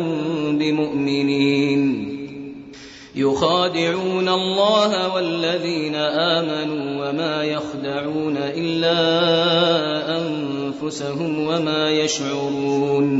هُم بِمُؤْمِنِينَ. يُخَادِعُونَ اللَّهَ وَالَّذِينَ آمَنُوا وَمَا يَخْدَعُونَ إِلَّا أَنفُسَهُمْ وَمَا يَشْعُرُونَ.